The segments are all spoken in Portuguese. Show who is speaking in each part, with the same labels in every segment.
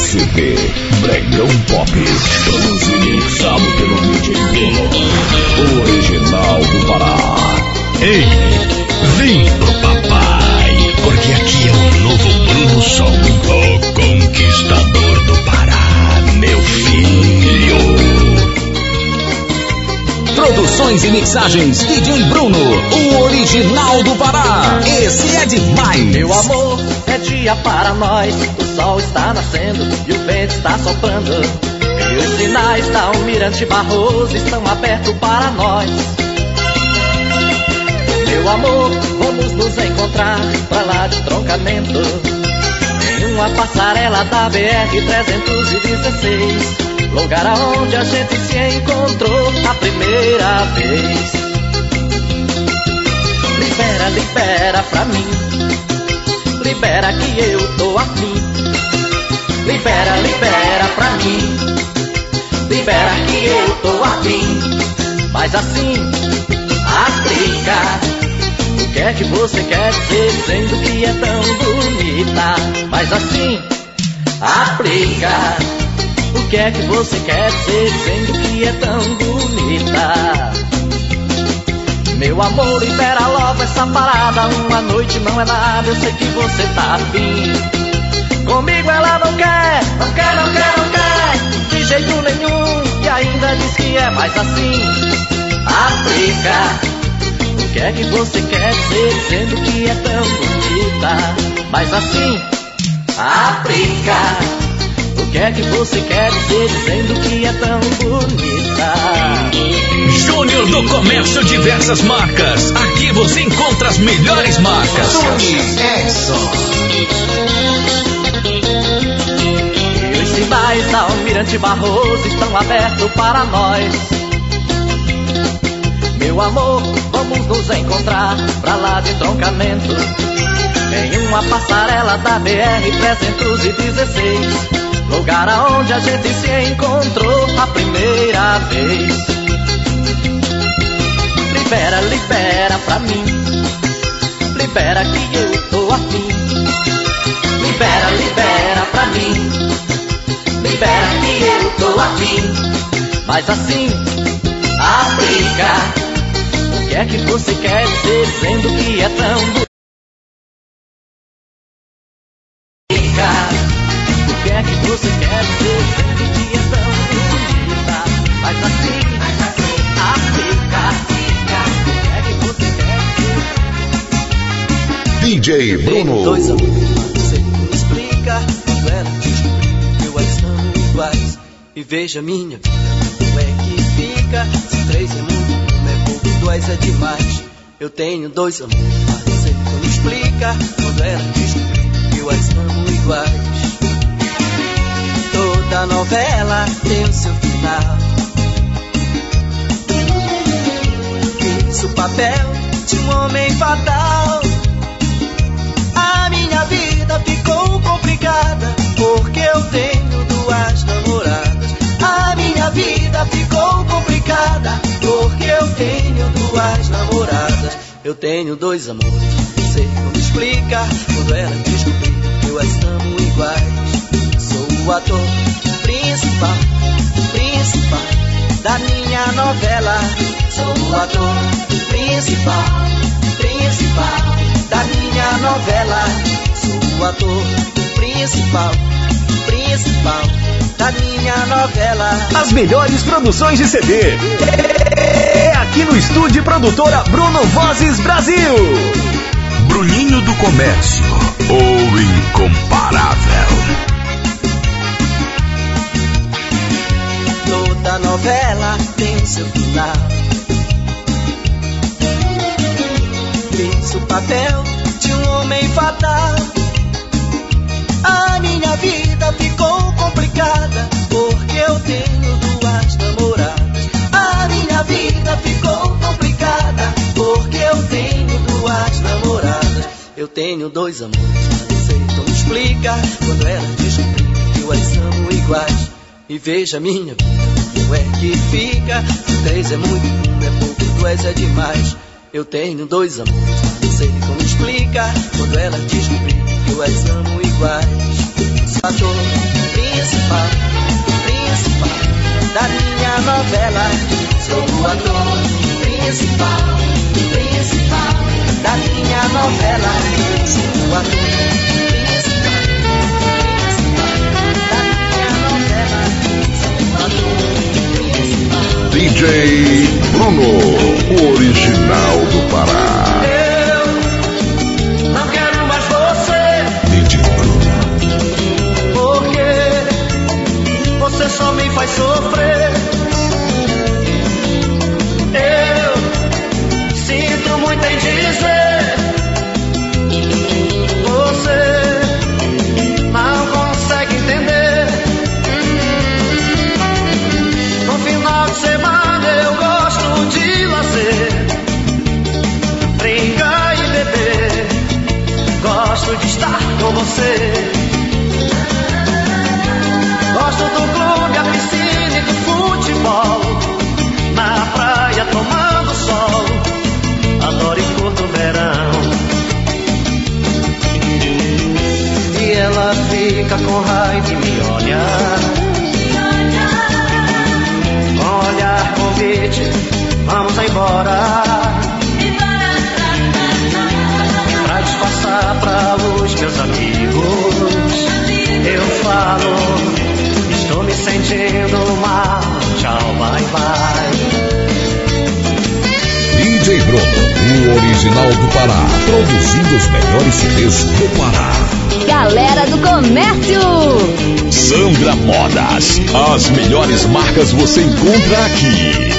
Speaker 1: CD Bregão Pop. Produzido e mixado pelo DJ Bruno. Original do Pará. Ei, vem pro papai, porque aqui é o novo Bruno Sol, o conquistador do Pará, meu filho. Produções e mixagens DJ Bruno, o original do Pará. Esse é demais. Meu
Speaker 2: amor, dia para nós. O sol está nascendo e o vento está soprando. E os sinais da Almirante Barroso estão abertos para nós. Meu amor, vamos nos encontrar pra lá de troncamento. Em uma passarela da BR-316. Lugar aonde a gente se encontrou a primeira vez. Libera, libera pra mim. Libera que eu tô afim. Libera, libera pra mim. Libera que eu tô afim. Mas assim, aplica. O que é que você quer dizer dizendo que é tão bonita? Mas assim, aplica. O que é que você quer dizer dizendo que é tão bonita? Meu amor, libera logo essa parada. Uma noite não é nada, eu sei que você tá afim. Comigo ela não quer, não quer, não quer, não quer, de jeito nenhum. E ainda diz que é mais assim. Aplica. O que é que você quer dizer dizendo que é tão bonita? Mas assim, aplica. O que é que você quer dizer dizendo que é tão bonita?
Speaker 3: Júnior do Comércio Diversas Marcas. Aqui você encontra as melhores marcas. Tony
Speaker 4: Exxon.
Speaker 2: E os sinais da Almirante Barroso estão abertos para nós. Meu amor, vamos nos encontrar pra lá de troncamento. Em uma passarela da BR-316. Lugar aonde a gente se encontrou a primeira vez. Libera, libera pra mim. Libera que eu tô afim. Libera, libera pra mim. Libera que eu tô afim. Mas assim, aplica. O que é que você quer dizer dizendo que é tão bonita? É que você quer dizer dizendo que é tão bonita? Mas assim, mas assim, aplica, aplica. O que é que você quer
Speaker 5: dizer? DJ Bruno. Dois
Speaker 6: amores, você me explica quando ela descobrir que elas são iguais. E veja minha vida, como é que fica? Se três é muito, um é pouco, dois é demais. Eu tenho dois amores, mas você me explica quando ela descobrir que elas são iguais. Toda novela tem o seu final. Fiz o papel de um homem fatal. A minha vida ficou complicada porque eu tenho duas namoradas. A minha vida ficou complicada porque eu tenho duas namoradas. Eu tenho dois amores, não me explica quando ela descobrir que elas são iguais. Sou o ator principal, principal da minha novela. Sou o ator principal, principal da minha novela. Sou o ator principal, principal da minha novela.
Speaker 1: As melhores produções de CD. É aqui no estúdio produtora Bruno Vozes Brasil. Bruninho do Comércio, o incomparável.
Speaker 6: Novela tem o seu final. Fiz o papel de um homem fatal. A minha vida ficou complicada porque eu tenho duas namoradas. A minha vida ficou complicada porque eu tenho duas namoradas. Eu tenho dois amores, mas não sei como explicar quando ela descobrir que elas são iguais. E veja minha vida, é que fica? Três é muito, um é pouco, dois é demais. Eu tenho dois amores, não sei como explicar quando ela descobrir que elas são iguais. Sou ator principal, principal da minha novela. Sou o ator principal, principal da minha novela. Sou o ator principal,
Speaker 5: DJ Bruno, o original do Pará.
Speaker 6: Eu não quero mais você.
Speaker 1: DJ Bruno,
Speaker 6: Porque você só me faz sofrer. Você. Gosto do clube, a piscina e do futebol. Na praia tomando sol. Adoro e curto o verão. E ela fica com raiva e me olha. Com olhar convite, vamos embora. Meus amigos. Eu falo, estou me sentindo mal. Tchau, bye bye.
Speaker 1: DJ Bruno, o original do Pará, produzindo os melhores CDs do Pará.
Speaker 7: Galera do comércio.
Speaker 1: Sandra Modas, as melhores marcas você encontra aqui.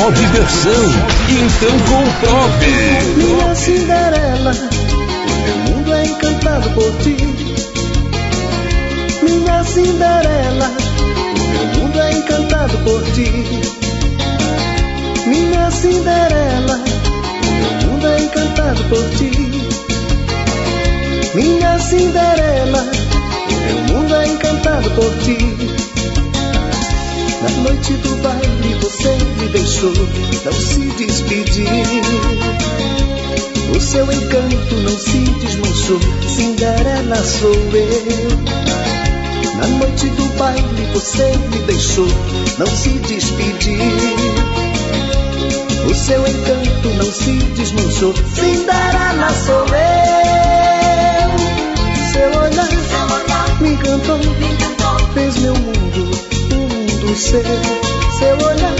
Speaker 1: Só diversão. Então comprove.
Speaker 8: Minha Cinderela, o meu mundo é encantado por ti. Minha Cinderela, o meu mundo é encantado por ti. Minha Cinderela, o meu mundo é encantado por ti. Minha Cinderela, o meu mundo é encantado por ti. Na noite do baile você me deixou, não se despedir. O seu encanto não se desmanchou, Cinderela sou eu. Na noite do baile você me deixou, não se despedir. O seu encanto não se desmanchou, Cinderela sou eu. Seu olhar me encantou, fez meu mundo um mundo seu. Seu olhar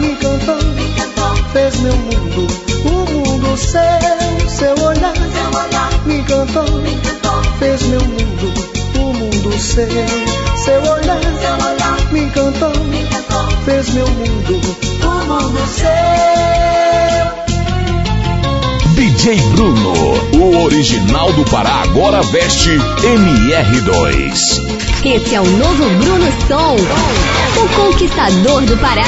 Speaker 8: me encantou, fez meu mundo um mundo seu. Seu olhar me encantou, fez meu mundo um mundo seu. Seu olhar me encantou, fez meu mundo um
Speaker 9: mundo seu.
Speaker 1: DJ Bruno, o original do Pará agora veste MR2.
Speaker 7: Esse é o novo Bruno Som, o conquistador do Pará.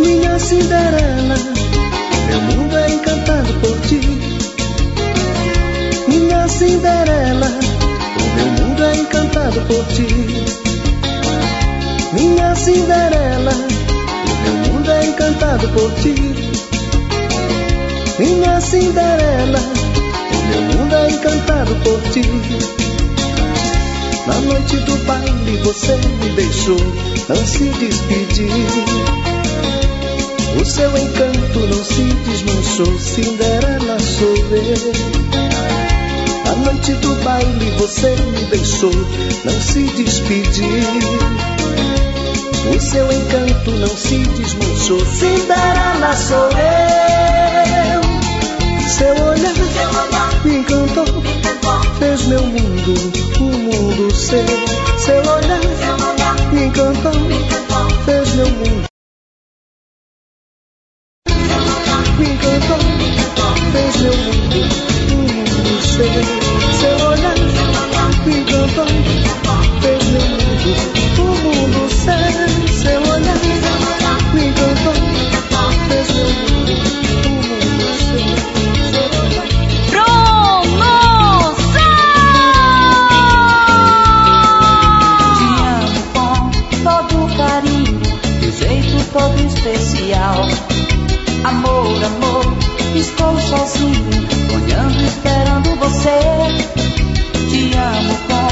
Speaker 8: Minha Cinderela, meu mundo é encantado por ti. Minha Cinderela, o meu mundo é encantado por ti. Minha Cinderela, o meu mundo é encantado por ti. Minha Cinderela. Na noite do baile você me deixou, não se despedir. O seu encanto não se desmanchou, Cinderela sou eu. A noite do baile você me deixou, não se despediu. O seu encanto não se desmanchou, Cinderela sou eu. Seu olhar me encantou, fez meu mundo o mundo seu. Seu olhar, me encantou, fez meu mundo. Me encantou, fez meu mundo o mundo seu. Seu olhar me encantou.
Speaker 10: estou sozinho, sonhando, esperando você. Te amo com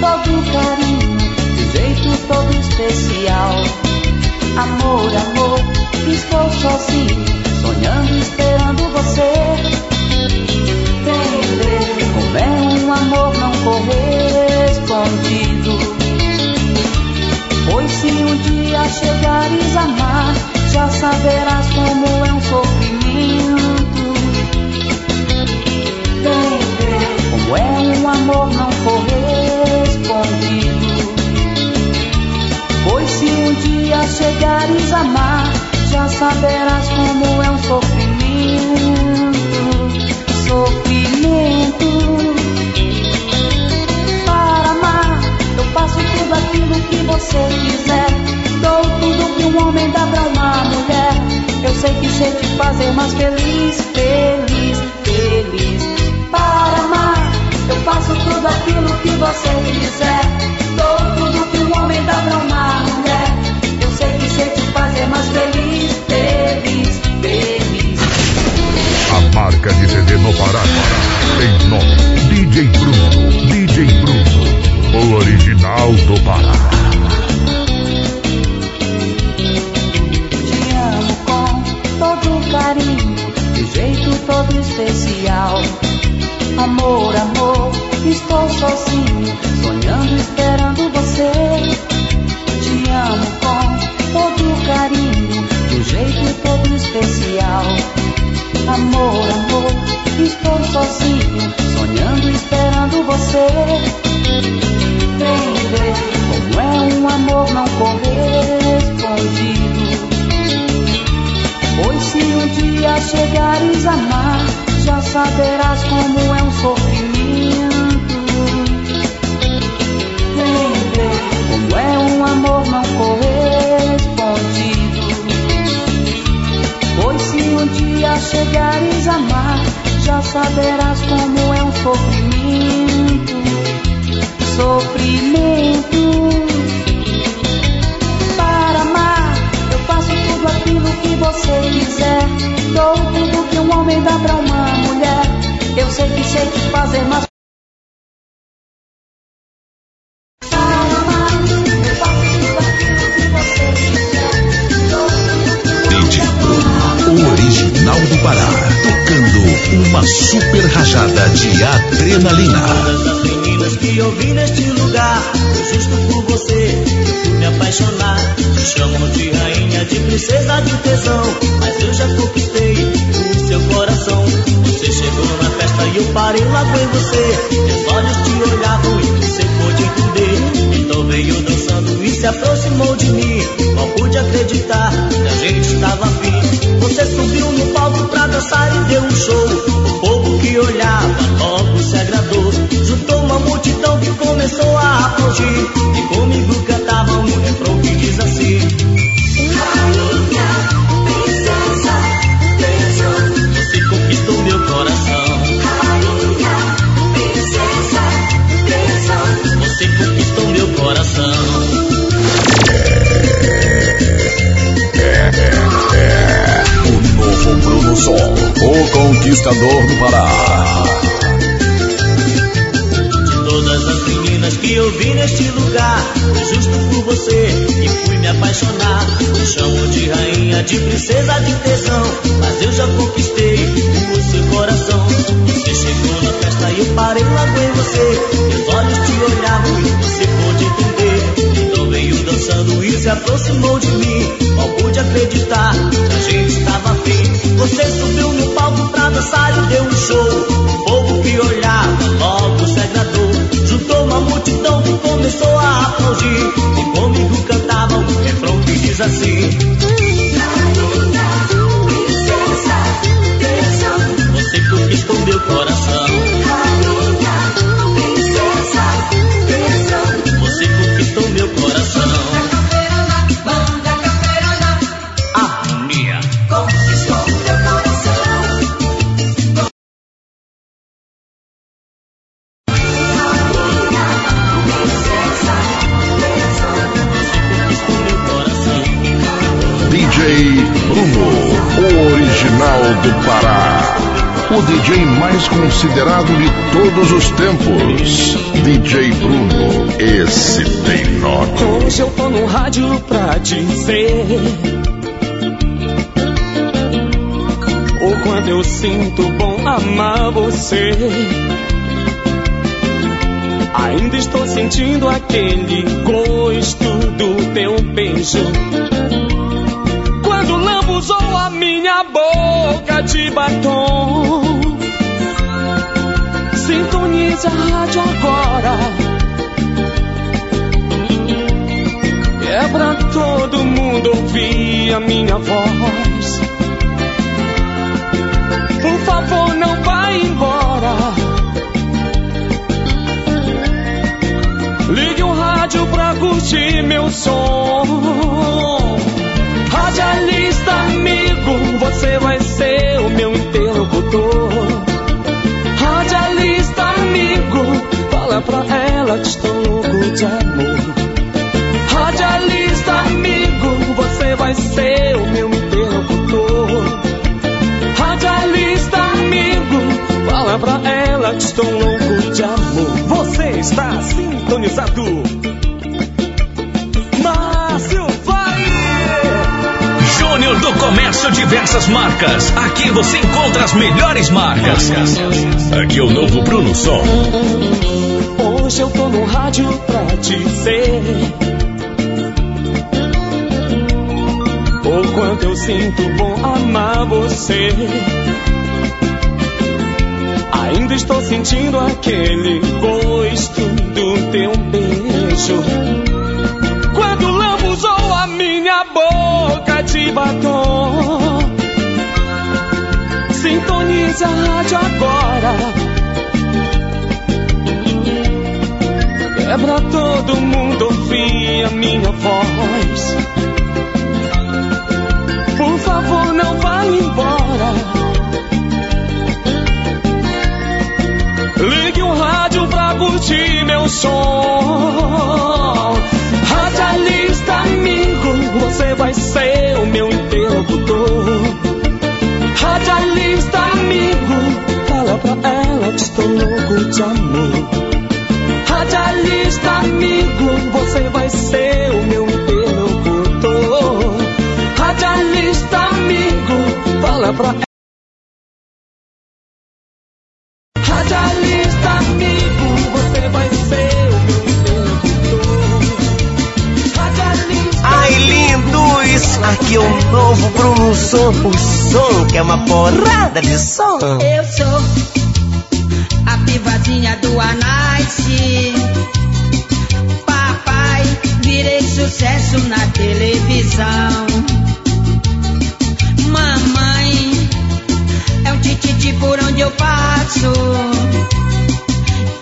Speaker 10: todo carinho, de jeito todo especial. Amor, amor, estou sozinho, sonhando, esperando você. Entender como é um amor não correspondido. Pois se um dia chegares a amar, já saberás como é um sofrimento. amor não for respondido. Pois se um dia chegares a amar, já saberás como é um sofrimento. Sofrimento. Para amar, eu faço tudo aquilo que você quiser. Dou tudo que um homem dá pra uma mulher. Eu sei que sei te fazer mais feliz, feliz, feliz. Para amar. Eu faço tudo aquilo que você quiser. Dou tudo que um homem dá pra uma mulher. Eu sei que sei te fazer mais feliz, feliz, feliz.
Speaker 5: A marca de CD no Pará tem nome DJ Bruno, DJ Bruno, o original do Pará.
Speaker 10: todo carinho, de jeito todo especial. Amor, amor, estou sozinho, sonhando, esperando você. Te amo com todo carinho, de um jeito todo especial. Amor, amor, estou sozinho, sonhando, esperando você. Vem ver como é um amor não correspondido. Pois se um dia chegares a amar já saberás como é um sofrimento. Vem ver como é um amor não correspondido. Pois se um dia chegares a amar, já saberás como é um sofrimento. Sofrimento. Para amar, eu faço tudo aquilo que você quiser. Dou tudo que um homem dá pra shake, shake, fazer mais.
Speaker 1: Original do Pará, tocando uma super rajada de adrenalina. Todas
Speaker 2: as meninas que ouvi neste lugar, eu justo por você, eu fui me apaixonar. Te chamam de rainha, de princesa, de tesão, mas eu já conquistei o seu coração. Você chegou e eu parei lá com você meus olhos te olhavam e você pôde entender. Então veio dançando e se aproximou de mim. Não pude acreditar que a gente estava afim. Você subiu no palco pra dançar e deu um show. O povo que olhava logo se agradou. Juntou uma multidão que começou a aplaudir. E comigo cantavam um refrão que diz assim
Speaker 1: conquistador do Pará.
Speaker 2: Todas as meninas que eu vi neste lugar, foi justo por você e fui me apaixonar. Me chamo de rainha, de princesa, de tesão, mas eu já conquistei o seu coração. Você chegou na festa e eu parei logo em você. Meus olhos te olhavam e você. Então veio dançando e se aproximou de mim. Mal pude acreditar que a gente estava afim. Você subiu no palco pra dançar e deu um show. O povo que olhava logo se agradou. Juntou uma multidão que começou a aplaudir. E comigo cantava um refrão que diz assim: Você conquistou meu coração.
Speaker 5: Considerado de todos os tempos. DJ Bruno, esse tem nome.
Speaker 11: Hoje eu tô no rádio pra dizer O quanto eu sinto bom amar você Ainda estou sentindo aquele gosto do teu beijo Quando lambuzou a minha boca de batom Sintonize a rádio agora É pra todo mundo ouvir a minha voz. Por favor, não vá embora. Ligue o rádio pra curtir meu som. Radialista amigo, você vai ser o meu interlocutor. Amigo, fala pra ela que estou louco de amor. Radialista amigo, você vai ser o meu interlocutor. Radialista amigo, fala pra ela que estou louco de amor. Você está sintonizado.
Speaker 3: Do Comércio Diversas Marcas. Aqui você encontra as melhores marcas.
Speaker 1: Aqui é o novo Bruno Som.
Speaker 11: Hoje eu tô no rádio pra dizer O quanto eu sinto bom amar você Ainda estou sentindo aquele gosto do teu beijo Quando lambuzou a minha boca de batom Sintonize a rádio agora pra todo mundo ouvir a minha voz. Por favor, não vá embora. Ligue o rádio pra curtir meu som. Radialista amigo, você vai ser o meu interlocutor. Radialista amigo, fala pra ela que estou louco de amor. Radialista amigo, você vai ser o meu interlocutor. Radialista amigo, fala pra Radialista
Speaker 12: Bruno Som, o som que é uma porrada de som.
Speaker 13: Eu sou a pivazinha do Anaice. Papai, virei sucesso na televisão. Mamãe, é um tititi por onde eu passo.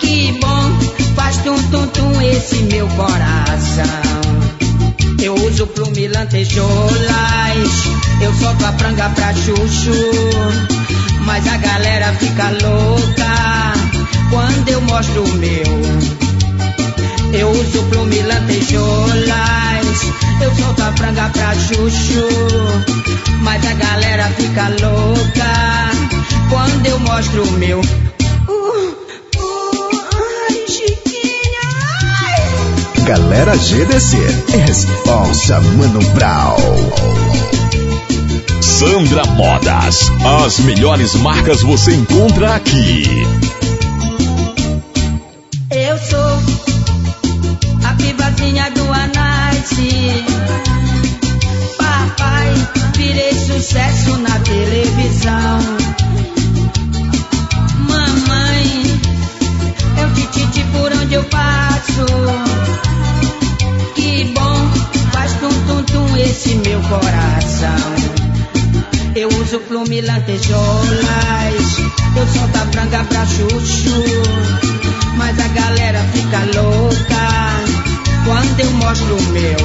Speaker 13: Que bom, faz tum-tum-tum esse meu coração. Eu uso plume lantejoulas, eu solto a franga pra chuchu. Mas a galera fica louca quando eu mostro o meu. Eu uso plume lantejoulas, eu solto a franga pra chuchu. Mas a galera fica louca quando mostro o meu.
Speaker 4: Galera GDC, responsa Mano Brown.
Speaker 1: Sandra Modas, as melhores marcas você encontra aqui.
Speaker 13: Eu sou a pivazinha do Anite. Papai, virei sucesso na televisão. Mamãe, eu tititi por onde eu passo. Coração. Eu uso plume lantejoulas. Eu solto a franga pra chuchu. Mas a galera fica louca quando eu mostro o meu.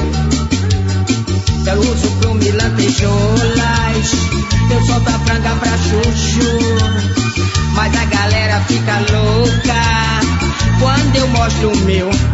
Speaker 13: Eu uso plume lantejoulas. Eu solto a franga pra chuchu. Mas a galera fica louca quando eu mostro o meu.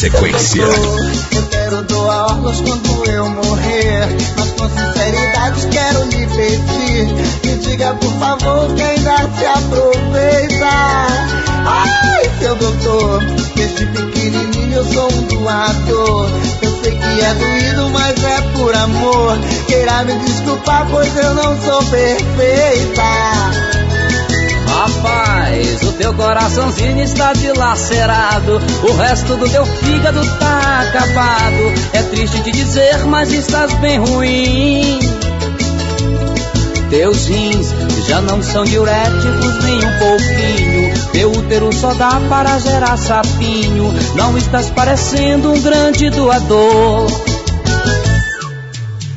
Speaker 1: Sequência. Eu
Speaker 14: quero doar órgãos quando eu morrer. Mas com sinceridade quero lhe pedir. Me diga por favor que ainda se aproveita. Ai, seu doutor, desde pequenininho eu sou um doador. Eu sei que é doído, mas é por amor. Queira me desculpar, pois eu não sou perfeita. Rapaz, o teu coraçãozinho está dilacerado. O resto do teu fígado tá acabado. É triste te dizer, mas estás bem ruim. Teus rins já não são diuréticos nem um pouquinho. Teu útero só dá para gerar sapinho. Não estás parecendo um grande doador.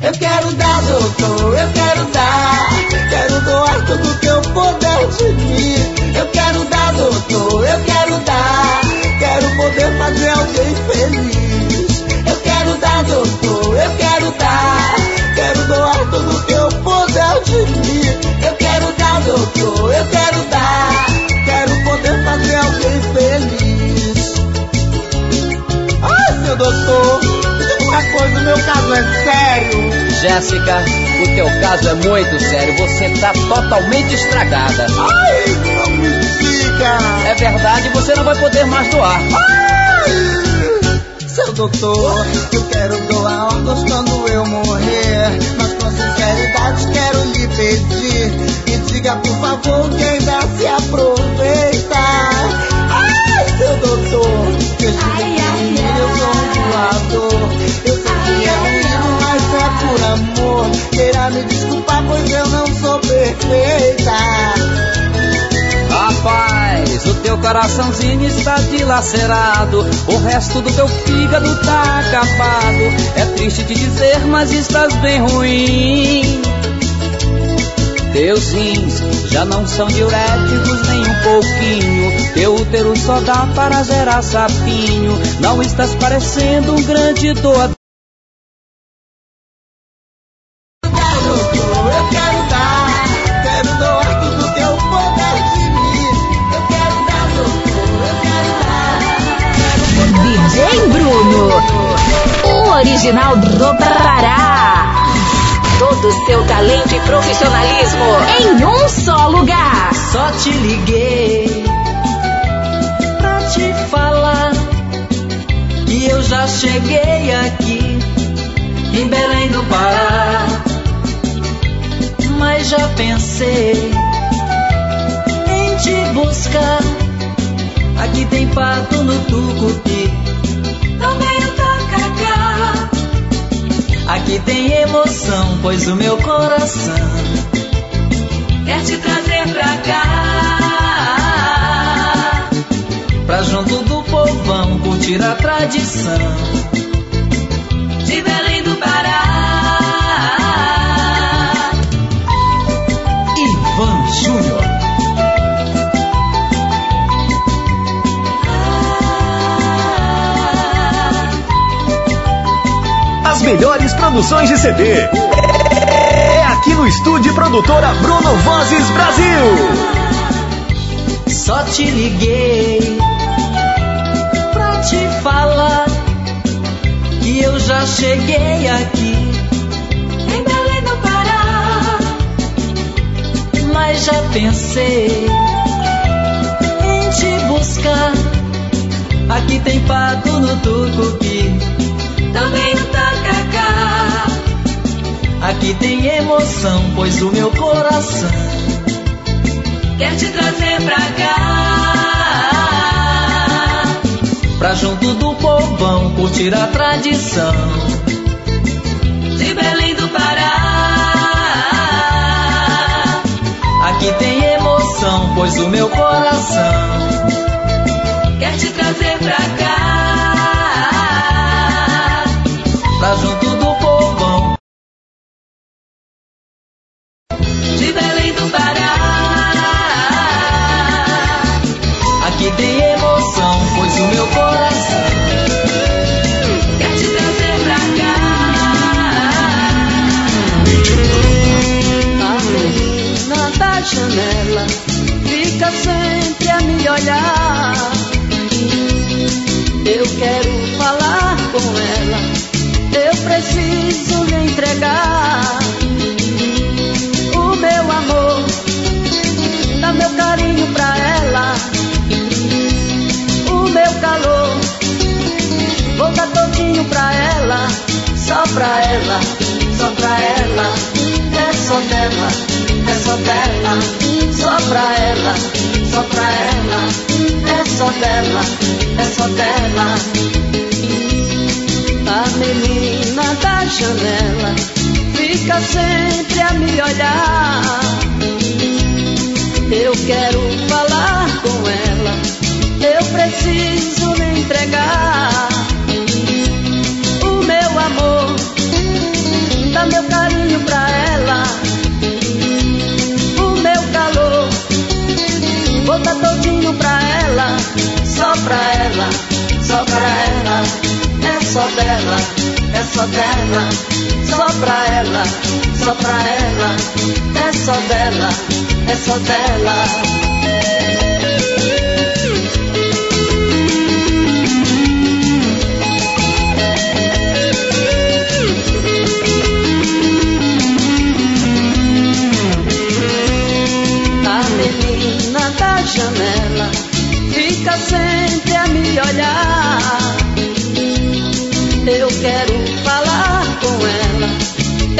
Speaker 14: Eu quero dar, doutor, eu quero dar. Quero doar tudo que eu mim. Eu quero dar, doutor, eu quero dar. Quero poder fazer alguém feliz. Eu quero dar, doutor, eu quero dar. Quero doar tudo que eu puder de mim. Eu quero dar, doutor, eu quero dar. Jéssica, o teu caso é muito sério. Você tá totalmente estragada. Ai, não
Speaker 8: me diga. É verdade, você não vai poder mais doar. Ai,
Speaker 14: seu doutor, eu quero doar órgãos quando eu morrer. Mas com sinceridade quero lhe pedir. Me diga, por favor, que ainda se aproveita. Ai, seu doutor, desde pequenininho eu sou um doador. Me desculpar, pois eu não sou perfeita. Rapaz, o teu coraçãozinho está dilacerado. O resto do teu fígado tá acabado. É triste te dizer, mas estás bem ruim. Teus rins já não são diuréticos nem um pouquinho. Teu útero só dá para gerar sapinho. Não estás parecendo um grande doador.
Speaker 7: Original do Pará. Todo o seu talento e profissionalismo em um só lugar. Só te liguei pra te falar que eu já cheguei aqui em Belém do Pará. Mas já pensei em te buscar. Aqui tem pato no tucupi,
Speaker 9: também o. Aqui tem emoção, pois o meu coração quer te trazer pra cá. Pra junto do povão curtir a tradição. de Belém
Speaker 1: melhores produções de CD. É aqui no estúdio produtora Bruno Vozes Brasil. Só te liguei pra te falar que eu já cheguei aqui
Speaker 9: em Belém do Pará. Mas já pensei em te buscar. Aqui tem pato no tucupi, também no Aqui tem emoção, pois o meu coração quer te trazer pra cá. Pra junto do povão curtir a tradição de Belém do Pará. Aqui tem emoção, pois o meu coração quer te trazer pra cá. Pra junto Belém do Pará. Aqui tem emoção, pois o meu coração quer te trazer pra cá.
Speaker 1: A menina da janela fica sempre a me olhar. Eu quero falar com ela, eu preciso lhe entregar pra ela, só pra ela, é só dela, é só dela, só pra ela, só pra ela, é só dela, é só dela. A menina da janela fica sempre a me olhar. Eu quero falar com ela, eu preciso lhe entregar pra ela, só pra ela, é só dela, é só dela, só pra ela, só pra ela, é só dela, é só dela. Fica sempre a me olhar. Eu quero falar com ela,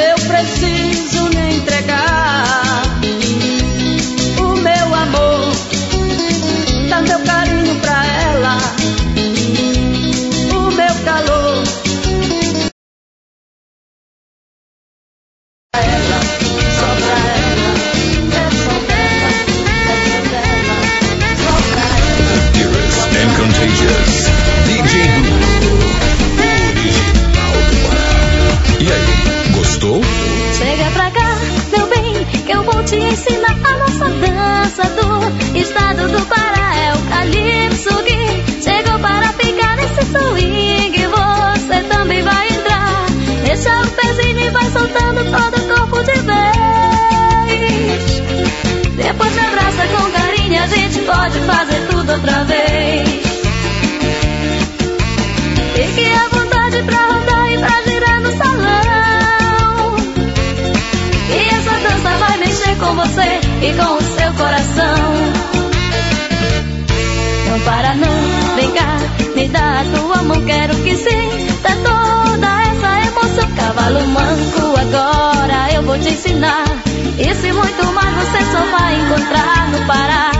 Speaker 1: eu preciso
Speaker 9: e com o seu coração. Não para não, vem cá, me dá a tua mão, quero que sinta toda essa emoção. Cavalo manco, agora eu vou te ensinar. E muito mais você só vai encontrar no Pará.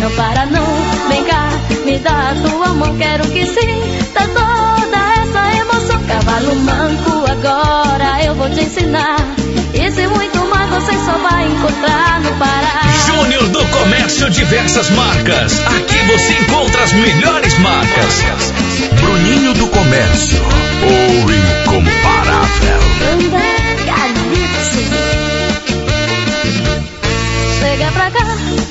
Speaker 9: Não para não, vem cá, me dá a tua mão, quero que sinta toda essa emoção. Cavalo manco, agora eu vou te ensinar. Isso e muito mais você só vai encontrar no Pará.
Speaker 3: Júnior do Comércio Diversas Marcas. Aqui você encontra as melhores marcas.
Speaker 1: Bruninho do Comércio,
Speaker 5: o
Speaker 1: incomparável.
Speaker 9: Chega pra cá,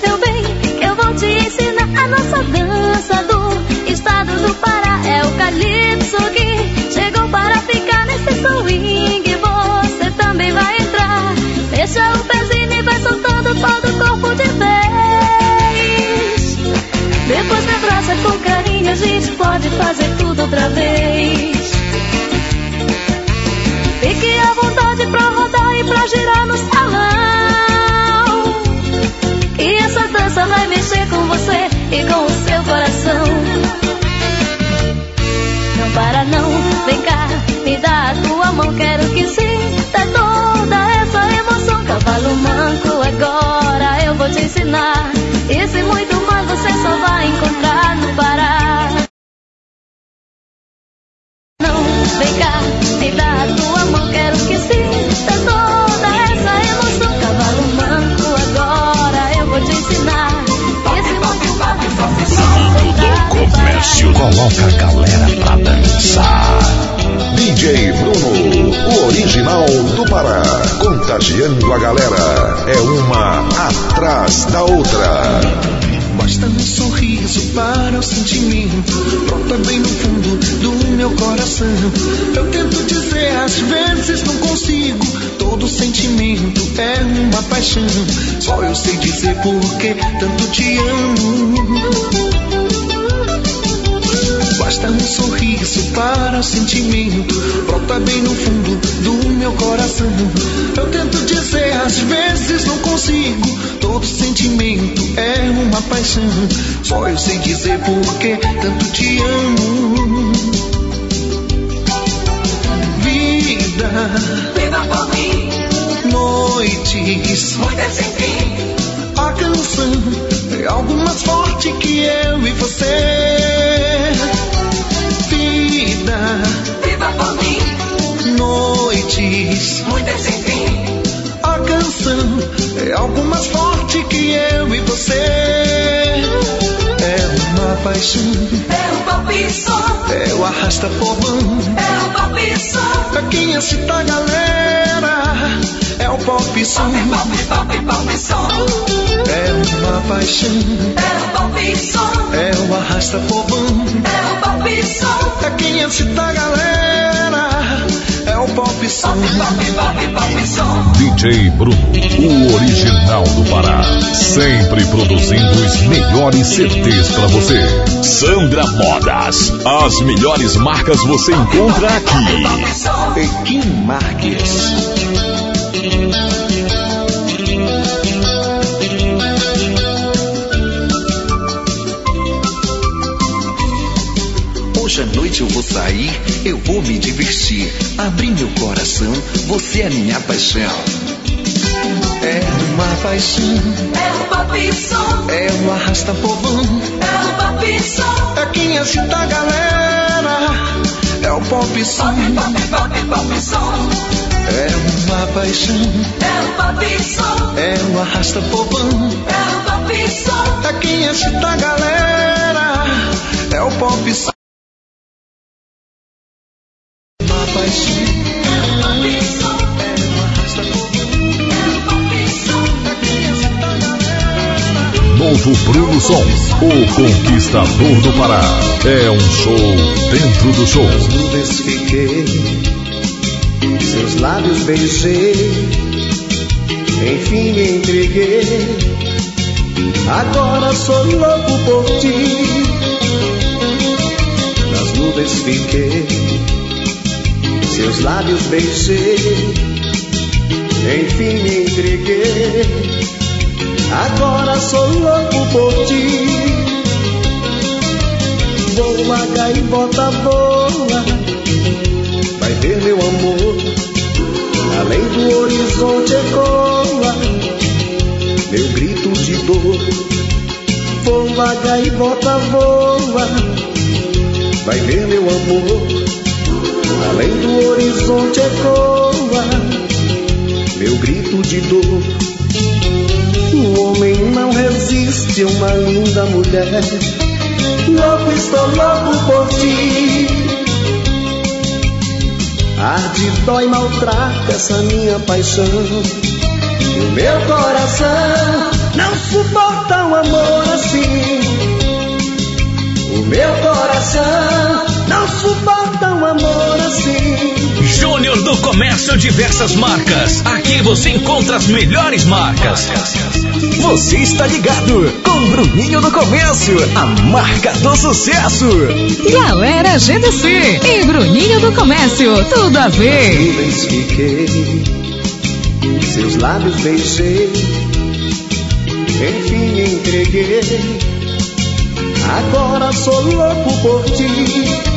Speaker 9: meu bem, que eu vou te ensinar a nossa dança do estado do Pará. É o calypso que para ficar nesse swing. Você também vai entrar. Deixa o pezinho e vai soltando todo o corpo de vez. Depois me abraça com carinho, a gente pode fazer tudo outra vez. Fique à vontade pra rodar e pra girar no salão. E essa dança vai mexer com você e com o seu coração. Para não, vem cá, me dá a tua mão, quero que sinta toda essa emoção. Cavalo manco, agora eu vou te ensinar. Isso e muito mais você só vai encontrar no Pará. Não, vem cá, me dá a tua mão, quero que sinta toda
Speaker 1: Comércio coloca a galera pra dançar.
Speaker 5: DJ Bruno, o original do Pará. Contagiando a galera. É uma atrás da outra.
Speaker 15: Basta um sorriso para o sentimento. Brota bem no fundo do meu coração. Eu tento dizer, às vezes não consigo. Todo sentimento é uma paixão. Só eu sei dizer porque tanto te amo. Basta um sorriso para o sentimento. Brota bem no fundo do meu coração. Eu tento dizer, às vezes não consigo. Todo sentimento é uma paixão. Só eu sei dizer porque tanto te amo. Vida, Viva por mim, noites, muitas sem fim. a canção é algo mais forte que eu e você. É algo mais forte que eu e você. É uma paixão, É o
Speaker 9: palpição,
Speaker 15: é o arrasta povão. é o
Speaker 9: palpição.
Speaker 15: Aqui em Cita Galera é o pop som. Pop, pop, palpição. É uma paixão, É o
Speaker 9: palpição,
Speaker 15: é o arrasta povão. é o palpição. Aqui em Cita Galera é o pop som. Pop, pop, palpição.
Speaker 5: DJ Bruno, o original do Pará. Sempre produzindo os melhores CDs pra você.
Speaker 1: Sandra Modas. As melhores marcas você encontra aqui.
Speaker 15: Pequim Marques. Noite eu vou sair, eu vou me divertir. Abrir meu coração, você é minha paixão. É uma paixão, É
Speaker 9: o palpição,
Speaker 15: é um arrasta povão. é o
Speaker 9: palpição.
Speaker 15: É quem agita a galera, é o pop som. Pop, pop, palpição. É uma paixão, É o
Speaker 9: palpição,
Speaker 15: é um arrasta povão. é o
Speaker 9: palpição.
Speaker 15: É quem agita a galera, é o pop som.
Speaker 5: Novo Bruno Som, o conquistador do Pará. É um show dentro do show.
Speaker 8: nuvens fiquei, seus lábios beijei, enfim me entreguei. Agora sou louco por ti. Nas nuvens fiquei, seus lábios beijei, enfim me entreguei. Agora sou louco por ti. Voa, gaivota, voa. Vai ver meu amor. Além do horizonte ecoa. Meu grito de dor. Voa, gaivota, voa. Vai ver meu amor. Além do horizonte ecoa. Meu grito de dor. Um homem não resiste a uma linda mulher. Louco, estou louco por ti. Arde, dói, maltrata essa minha paixão. O meu coração não suporta um amor assim. O meu coração não suporta um amor assim.
Speaker 3: Júnior do Comércio Diversas Marcas. Aqui você encontra as melhores marcas.
Speaker 1: Você está ligado com Bruninho do Comércio, a marca do sucesso.
Speaker 16: Galera GDC e Bruninho do Comércio, tudo a ver.
Speaker 8: Nuvens fiquei, seus lábios beijei, enfim entreguei. Agora sou louco por ti.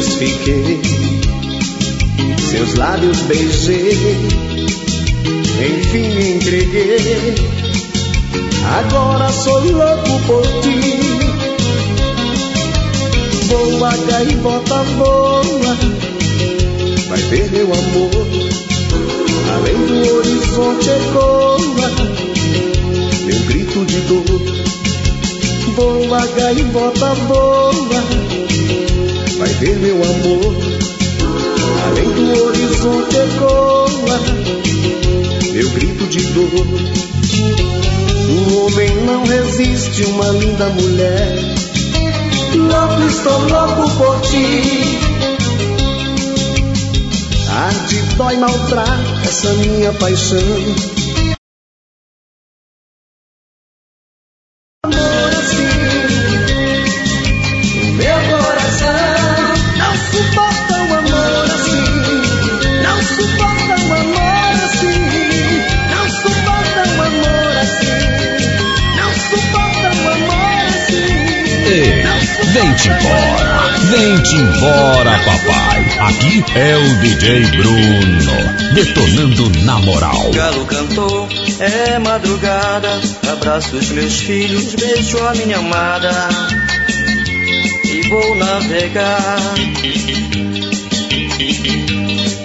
Speaker 8: Fiquei, seus lábios beijei, enfim entreguei. Agora sou louco por ti. Voa, gaivota, voa, vai ver meu amor. Além do horizonte ecoa, meu grito de dor. Voa, gaivota, vai ver meu amor. Além do horizonte ecoa, meu grito de dor. Um homem não resiste uma linda mulher. Louco, estou louco por ti. Arde, dói, maltrata essa minha paixão.
Speaker 1: Vem-te embora, vem-te embora, papai. Aqui é o DJ Bruno, detonando na moral. Galo
Speaker 6: cantou, é madrugada. Abraço os meus filhos, beijo a minha amada. E vou navegar.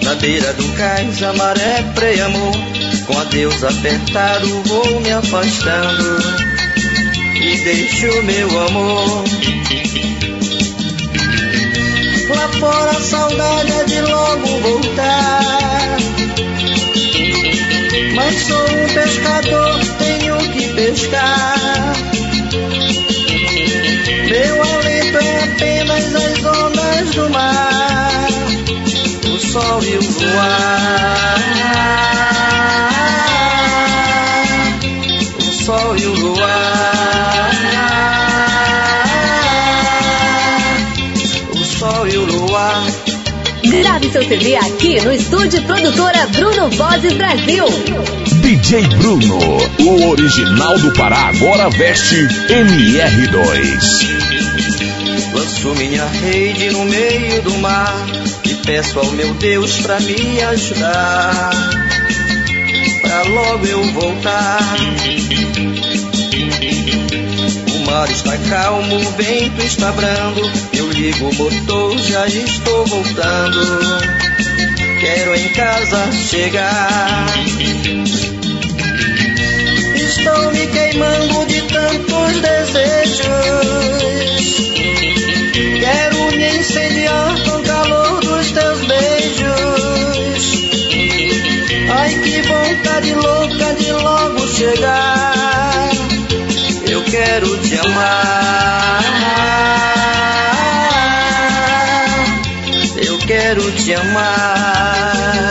Speaker 6: Na beira do cais, a maré freia amor. Com adeus apertado, vou me afastando. Deixo meu amor. Lá fora a saudade é de logo voltar. Mas sou um pescador, tenho que pescar. Meu alento é apenas as ondas do mar, o sol e o luar.
Speaker 7: Seu CD aqui no estúdio produtora Bruno Vozes Brasil.
Speaker 1: DJ Bruno, o original do Pará agora veste MR2.
Speaker 6: Lanço minha rede no meio do mar e peço ao meu Deus pra me ajudar. Pra logo eu voltar. O mar está calmo, o vento está brando. Eu ligo o motor, já estou voltando. Quero em casa chegar. Estou me queimando de tantos desejos. Quero me incendiar com o calor dos teus beijos. Ai que vontade louca de logo chegar. Quero te amar. Eu quero te amar.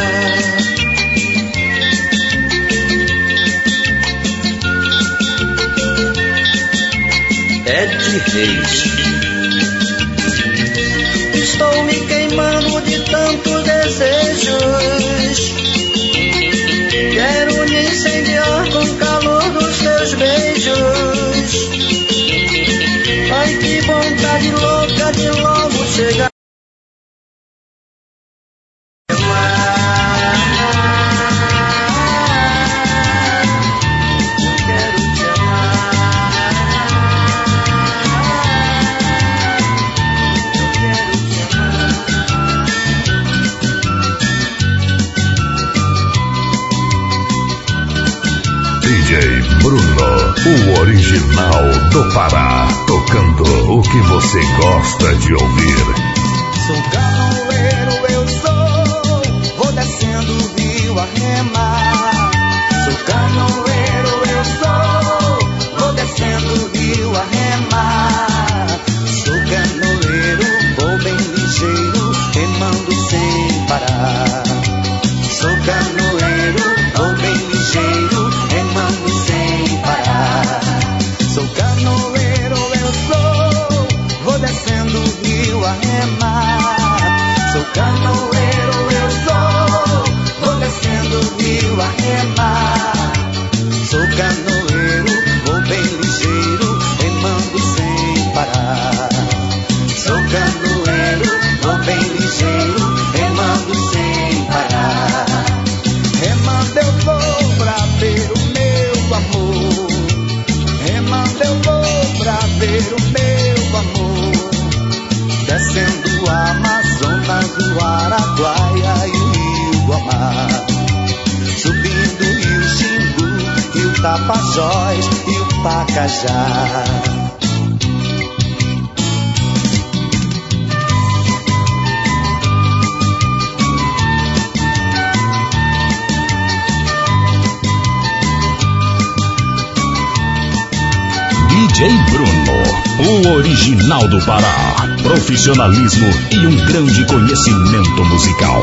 Speaker 6: Ed Reis. Estou me queimando de tantos desejos. Quero me incendiar com o calor dos vontade louca de logo chegar.
Speaker 5: você gosta de ouvir.
Speaker 1: original do Pará, profissionalismo e um grande conhecimento musical.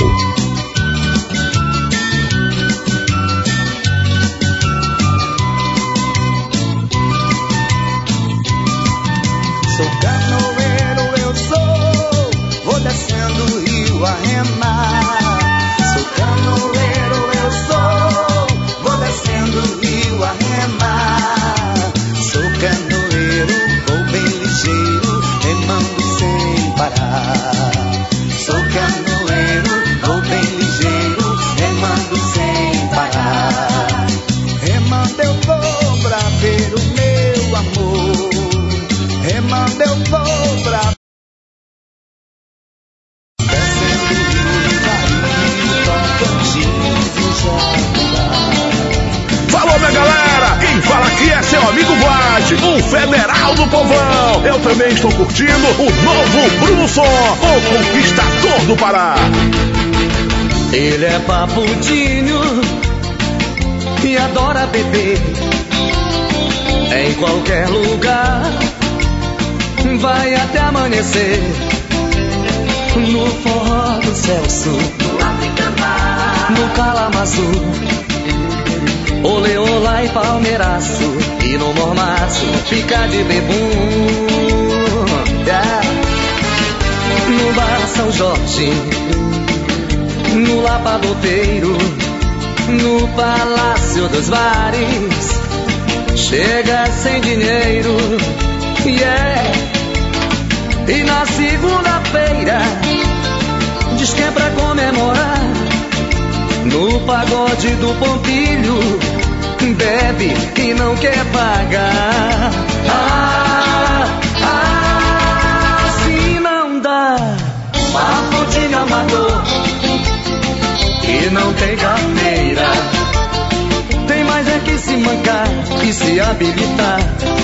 Speaker 2: e se habilitar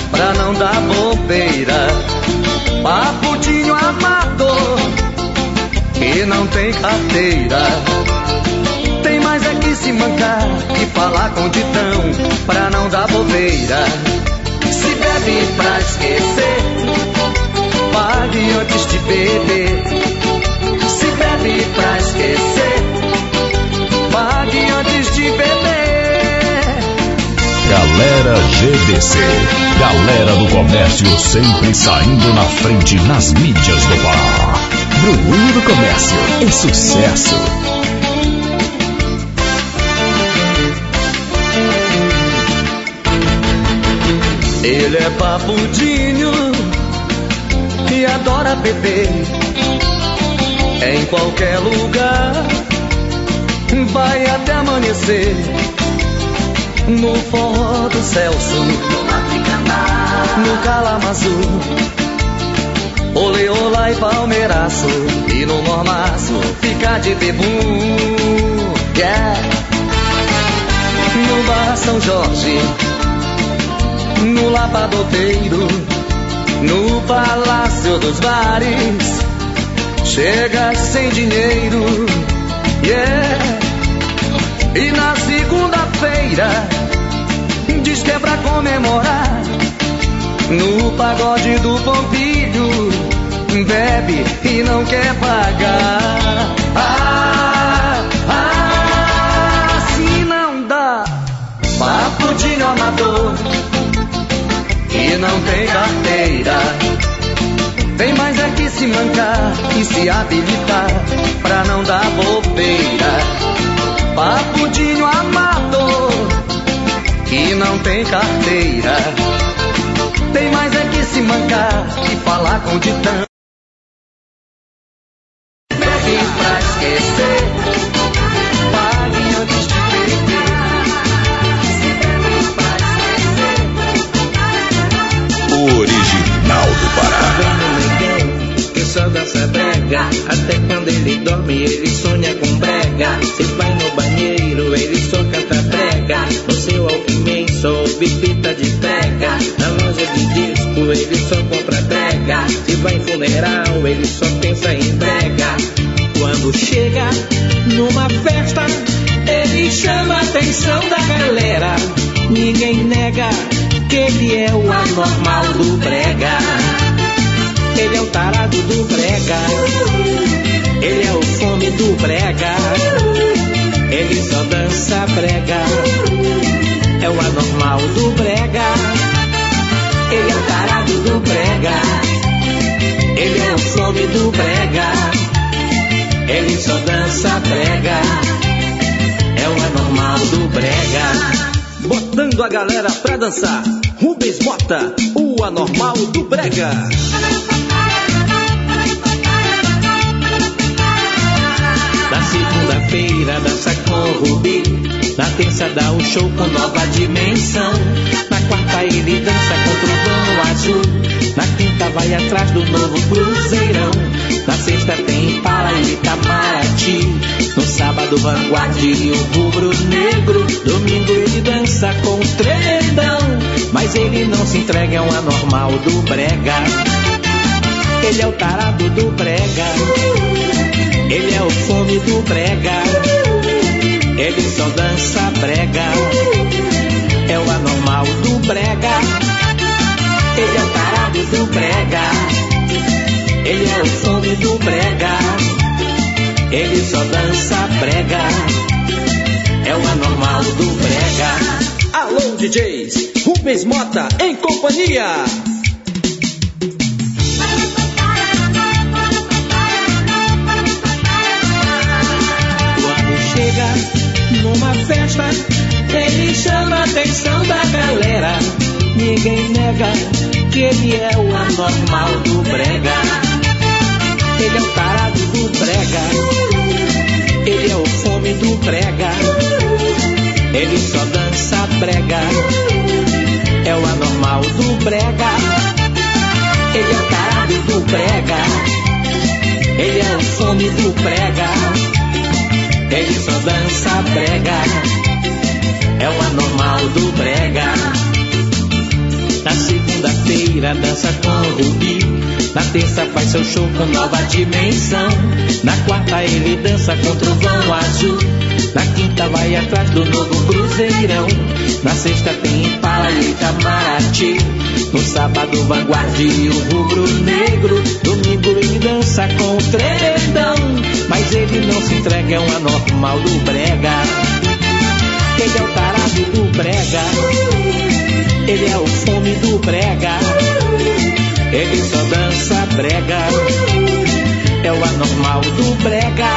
Speaker 2: pra não dar bobeira. Papudinho amador que não tem carteira. Tem mais é que se mancar e falar com ditão pra não dar bobeira. Se bebe pra esquecer, pague antes de beber. Se bebe pra esquecer, pague antes de beber.
Speaker 1: Galera GDC. Galera do Comércio sempre saindo na frente nas mídias do Pará. Bruninho do Comércio é sucesso. Ele é papudinho e adora beber. Em qualquer lugar, vai até amanhecer. No forró do Celso. No Calamazu Oleola e Palmeiraço. E no Mormaço
Speaker 2: Fica de bebum yeah. No Bar São Jorge. No Lapadoteiro No Palácio dos Bares. Chega sem dinheiro. Yeah. E na segunda-feira diz que é pra comemorar. No pagode do Pompilho, bebe e não quer pagar. Ah, ah, assim não dá. Papo de amador que não tem carteira. Tem mais é que se mancar e se habilitar pra não dar bobeira. Papo de amador que não tem carteira. Tem mais é que se mancar e falar com ditão. Bebe pra esquecer, pague antes de perder.
Speaker 5: O original do Pará.
Speaker 17: Que só dança brega Até quando ele dorme ele sonha Se vai no banheiro ele só canta brega No seu Alckmin só ouve fita de brega Na loja de disco ele só compra brega Se vai em funeral ele só pensa em brega Quando chega numa festa, ele chama a atenção da galera. Ninguém nega que ele é o anormal do brega. Ele é o tarado do brega. Fome do brega. Ele só dança brega. É o anormal do brega. Ele é o tarado do brega. Ele é o fome do brega. Ele só dança brega. É o anormal do brega.
Speaker 18: Botando a galera pra dançar. Rubens Bota, o anormal do Brega.
Speaker 17: Segunda-feira dança com Rubi. Na terça dá um show com nova dimensão. Na quarta ele dança com trovão azul. Na quinta vai atrás do novo cruzeirão. Na sexta tem Impala e Itamaraty. No sábado vanguarda e o rubro negro. Domingo ele dança com o tremendão. Mas ele não se entrega, é um anormal do brega. Ele é o tarado do brega. Ele é o fome do brega. Ele só dança brega. É o anormal do brega. Ele é o tarado do brega. Ele é o fome do brega. Ele só dança brega. É o anormal do brega.
Speaker 18: Alô, DJs, Rubens Mota em companhia.
Speaker 17: Chega numa festa, ele chama a atenção da galera. Ninguém nega que ele é o anormal do brega. Ele é o tarado do brega. Ele é o fome do brega. Ele só dança brega. É o anormal do brega. Ele é o tarado do brega. Ele é o fome do brega. Ele só dança brega. É o anormal do brega. Na segunda-feira dança com o Rubi. Na terça faz seu show com nova dimensão. Na quarta ele dança com trovão azul. Na quinta vai atrás do novo cruzeirão. Na sexta tem Impala e Itamaraty. No sábado vanguarda e o rubro negro. Domingo ele dança com o tremendão. Mas ele não se entrega, é um anormal do brega. Ele é o tarado do brega. Ele é o fome do brega. Ele só dança brega. É o anormal do brega.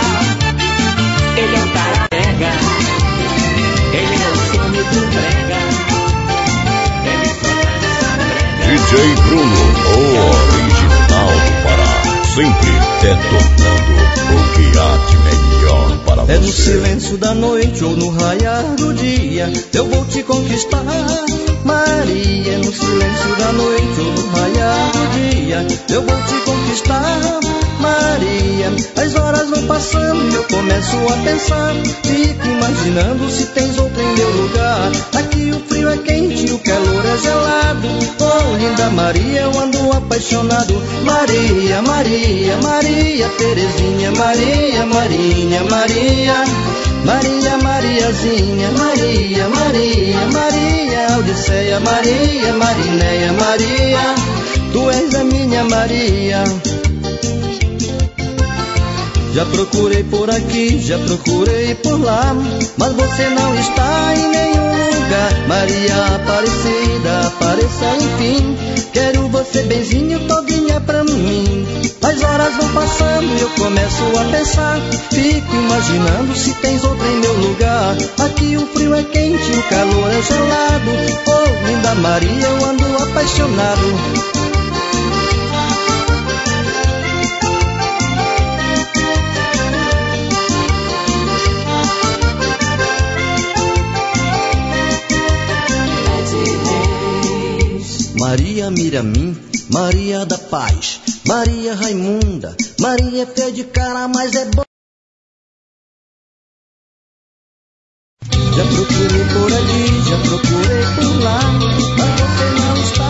Speaker 17: Ele é o tarado brega. Ele é o fome do brega. Ele só dança brega.
Speaker 5: DJ Bruno, o original do Pará. Sempre detonando o que há de melhor para É no você.
Speaker 6: silêncio da noite ou no raiar do dia eu vou te conquistar, Maria. É no silêncio da noite ou no raiar do dia eu vou te conquistar, Maria. As horas vão passando eu começo a pensar. Fico imaginando se tens outra em meu lugar. Aqui o frio é quente, o calor é gelado. Oh, linda Maria, eu ando apaixonado. Maria, Maria, Maria, Terezinha, Maria, Marinha, Maria. Maria, Mariazinha, Maria, Maria, Maria, Odisseia, Maria, Marinéia, Maria, tu és a minha Maria. Já procurei por aqui, já procurei por lá, mas você não está em nenhum lugar. Maria Aparecida, apareça enfim. Quero você benzinho todinha pra mim. As horas vão passando e eu começo a pensar. Fico imaginando se tens outra em meu lugar. Aqui o frio é quente, o calor é gelado. Oh, linda Maria, eu ando apaixonado. Maria Miramim, Maria da Paz, Maria Raimunda, Maria é feia de cara, mas é boa. Já procurei por ali, já procurei por lá, mas você não está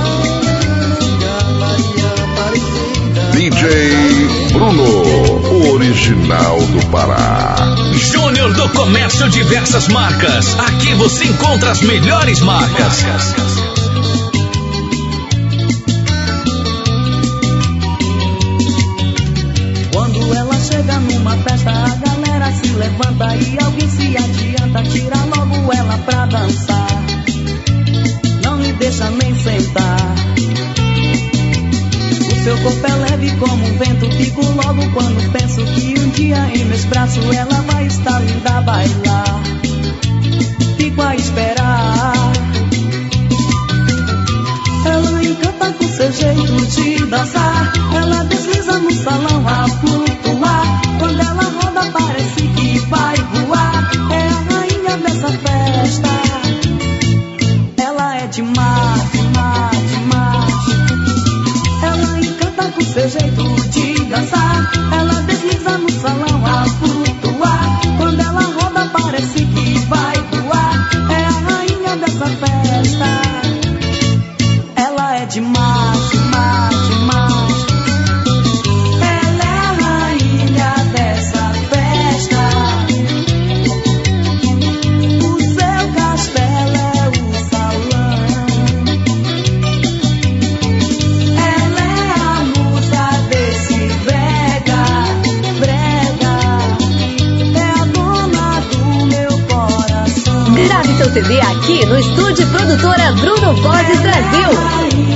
Speaker 6: em lugar, Maria Aparecida.
Speaker 5: DJ Bruno, o original do Pará.
Speaker 3: Júnior do Comércio Diversas Marcas. Aqui você encontra as melhores marcas. Quando
Speaker 10: chega numa festa, a galera se levanta e alguém se adianta, tira logo ela pra dançar. Não me deixa nem sentar. O seu corpo é leve como um vento, fico logo quando penso que um dia em meus braços ela vai estar linda bailar. Fico a esperar. Ela encanta com seu jeito de dançar. Ela desliza no salão a flutuar. Quando
Speaker 7: aqui no estúdio produtora Bruno Vozes Brasil.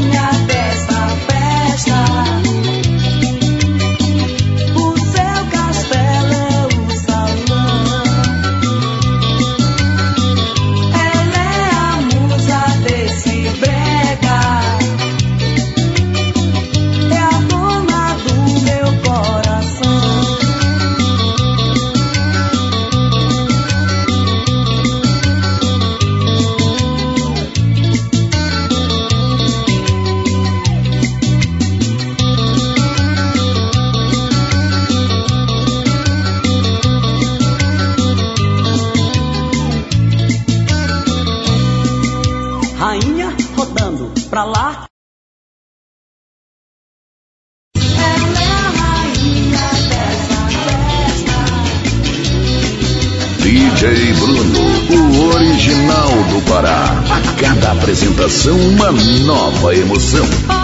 Speaker 5: Nova emoção.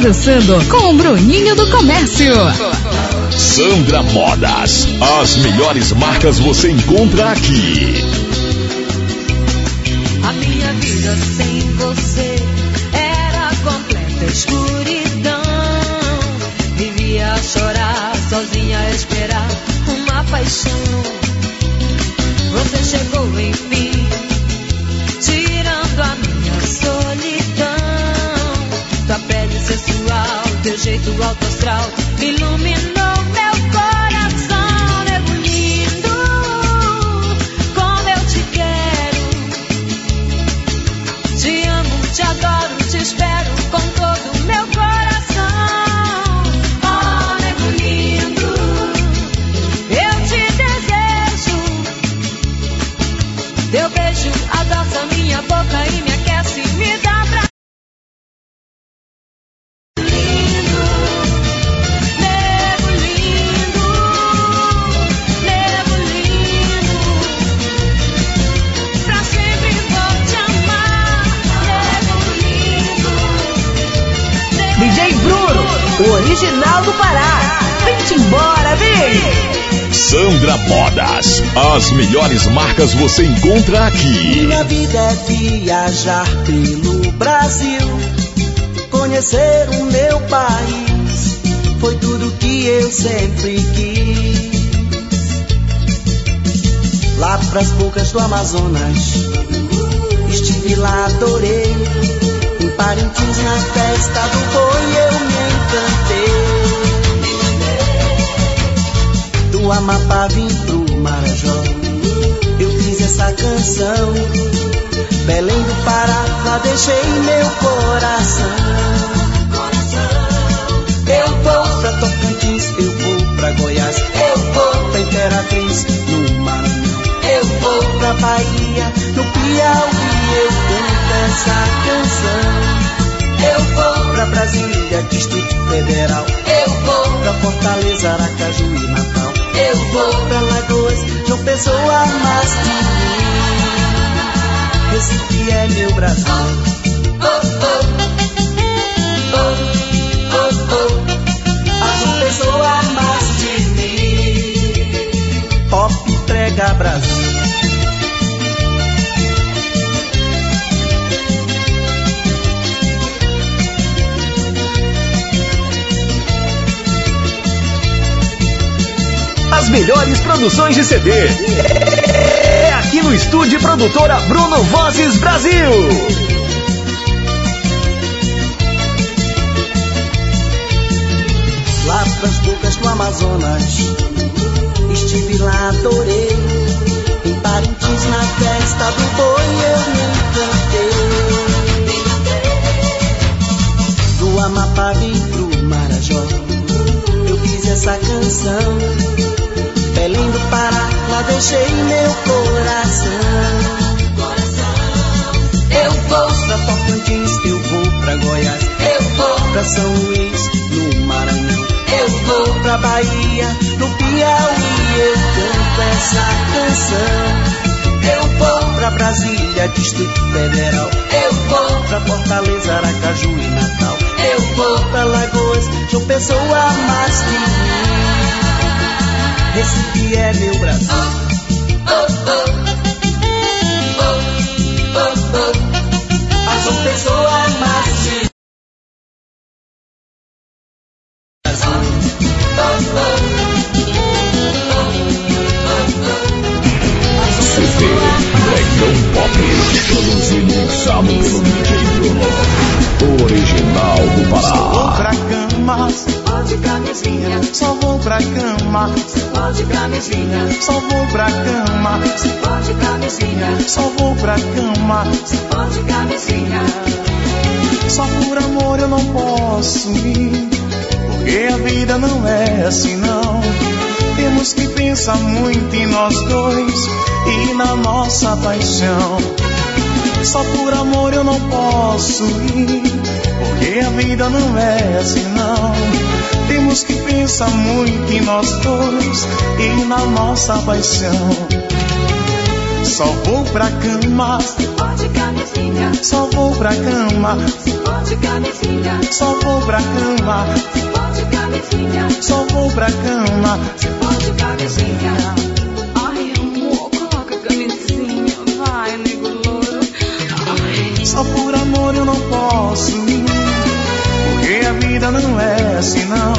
Speaker 16: Dançando com o Bruninho do Comércio.
Speaker 1: Sandra Modas. As melhores marcas você encontra aqui.
Speaker 9: A minha vida sem você era completa escuridão. Vivia a chorar, sozinha a esperar uma paixão. Você chegou enfim, jeito alto astral
Speaker 1: As melhores marcas você encontra aqui. Minha
Speaker 6: vida é viajar pelo Brasil, conhecer o meu país. Foi tudo que eu sempre quis. Lá pras bocas do Amazonas, estive lá, adorei. Em Parintins, na festa do boi, eu me encantei. Do Amapá vim pro Marajó, eu fiz essa canção. Belém do Pará, lá deixei meu coração. Eu vou pra Tocantins, eu vou pra Goiás, eu vou pra Imperatriz, no Maranhão. Eu vou pra Bahia, no Piauí, eu canto essa canção. Eu vou pra Brasília, Distrito Federal. Eu vou pra Fortaleza, Aracaju e Natal. Eu vou pra Lagoas, João Pessoa, mim. Recife é meu Brasil.
Speaker 1: Melhores produções de CD. É aqui no estúdio produtora Bruno Vozes Brasil.
Speaker 6: Lá pras bocas do Amazonas, estive lá, adorei. Em Parintins, na festa do boi, eu me encantei. Do Amapá vim pro Marajó, eu fiz essa canção. Belém do Pará, lá deixei meu coração. Eu vou pra Tocantins, eu vou pra Goiás, eu vou pra São Luís, no Maranhão. Eu vou pra Bahia, no Piauí, eu canto essa canção. Eu vou pra Brasília, Distrito Federal. Eu vou pra Fortaleza, Aracaju e Natal. Eu vou pra Lagoas, João Pessoa, mas de mim. Recife é meu Brasil. Oh, oh. Oh, oh, oh. João Pessoa, mas
Speaker 9: camisinha,
Speaker 15: só vou pra cama, só
Speaker 9: de camisinha,
Speaker 15: só vou pra cama. só
Speaker 9: de camisinha.
Speaker 15: Só por amor eu não posso ir, porque a vida não é assim não. Temos que pensar muito em nós dois e na nossa paixão. Só por amor eu não posso ir, porque a vida não é assim não. Temos que pensar muito em nós dois e na nossa paixão. Só vou pra cama, Só
Speaker 9: de camisinha.
Speaker 15: Só vou pra cama. Se
Speaker 9: for de camisinha.
Speaker 15: Só vou pra cama. Se
Speaker 9: for de camisinha.
Speaker 15: Só vou pra cama. Se
Speaker 9: for de camisinha. Ai, amor, coloca a camisinha. Vai, nego louro.
Speaker 15: Só por amor eu não posso vida não é assim não.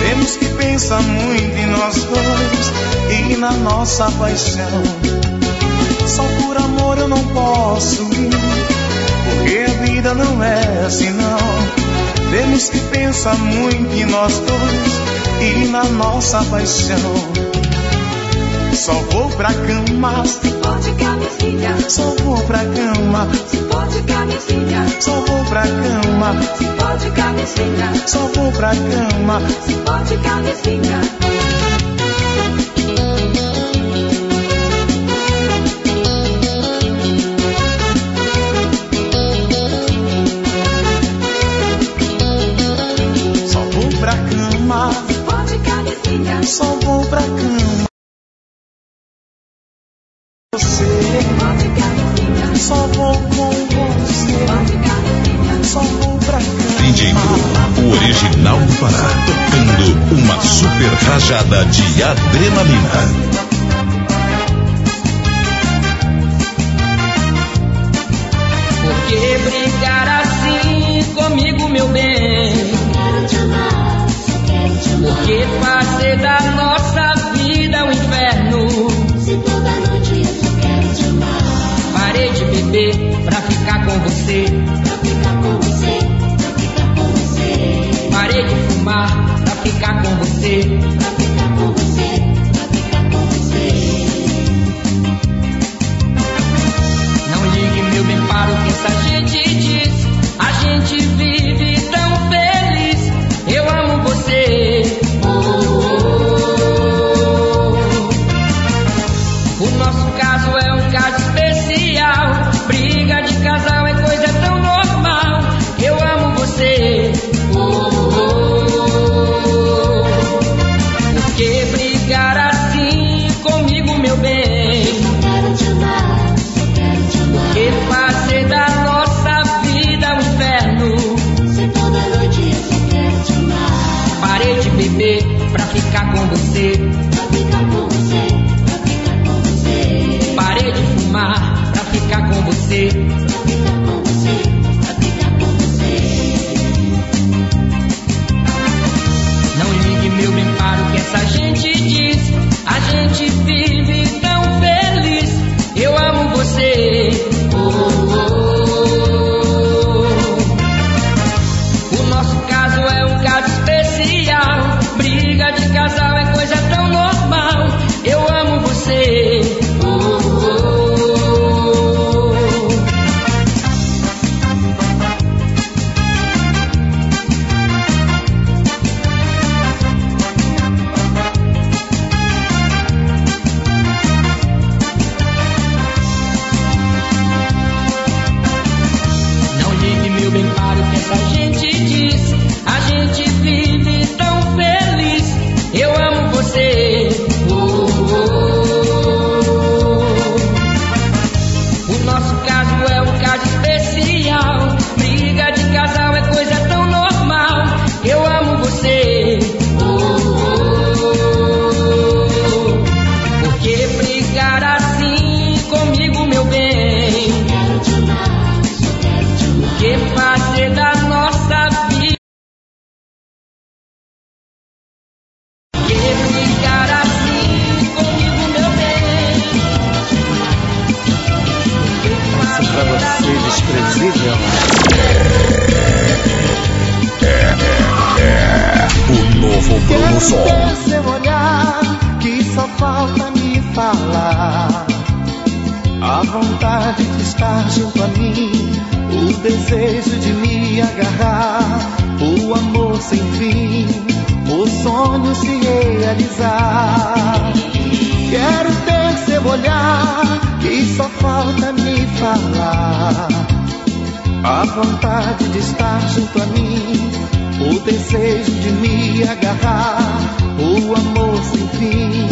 Speaker 15: Temos que pensar muito em nós dois e na nossa paixão. Só por amor eu não posso ir. Porque a vida não é assim não. Temos que pensar muito em nós dois e na nossa paixão. Só vou pra cama. Se
Speaker 9: for de camisinha.
Speaker 15: Só vou pra cama. Se
Speaker 9: for de camisinha.
Speaker 15: Só vou pra cama. Se
Speaker 9: for de camisinha.
Speaker 15: Só vou pra cama. Se
Speaker 9: for de camisinha.
Speaker 5: Rajada de adrenalina.
Speaker 13: O nosso caso é um caso especial. Briga de casal é coisa tão normal. Eu amo você. Oh, oh,
Speaker 8: desejo de me agarrar, o amor sem fim, o sonho se realizar. Quero ter seu olhar que só falta me falar. A vontade de estar junto a mim, o desejo de me agarrar, o amor sem fim,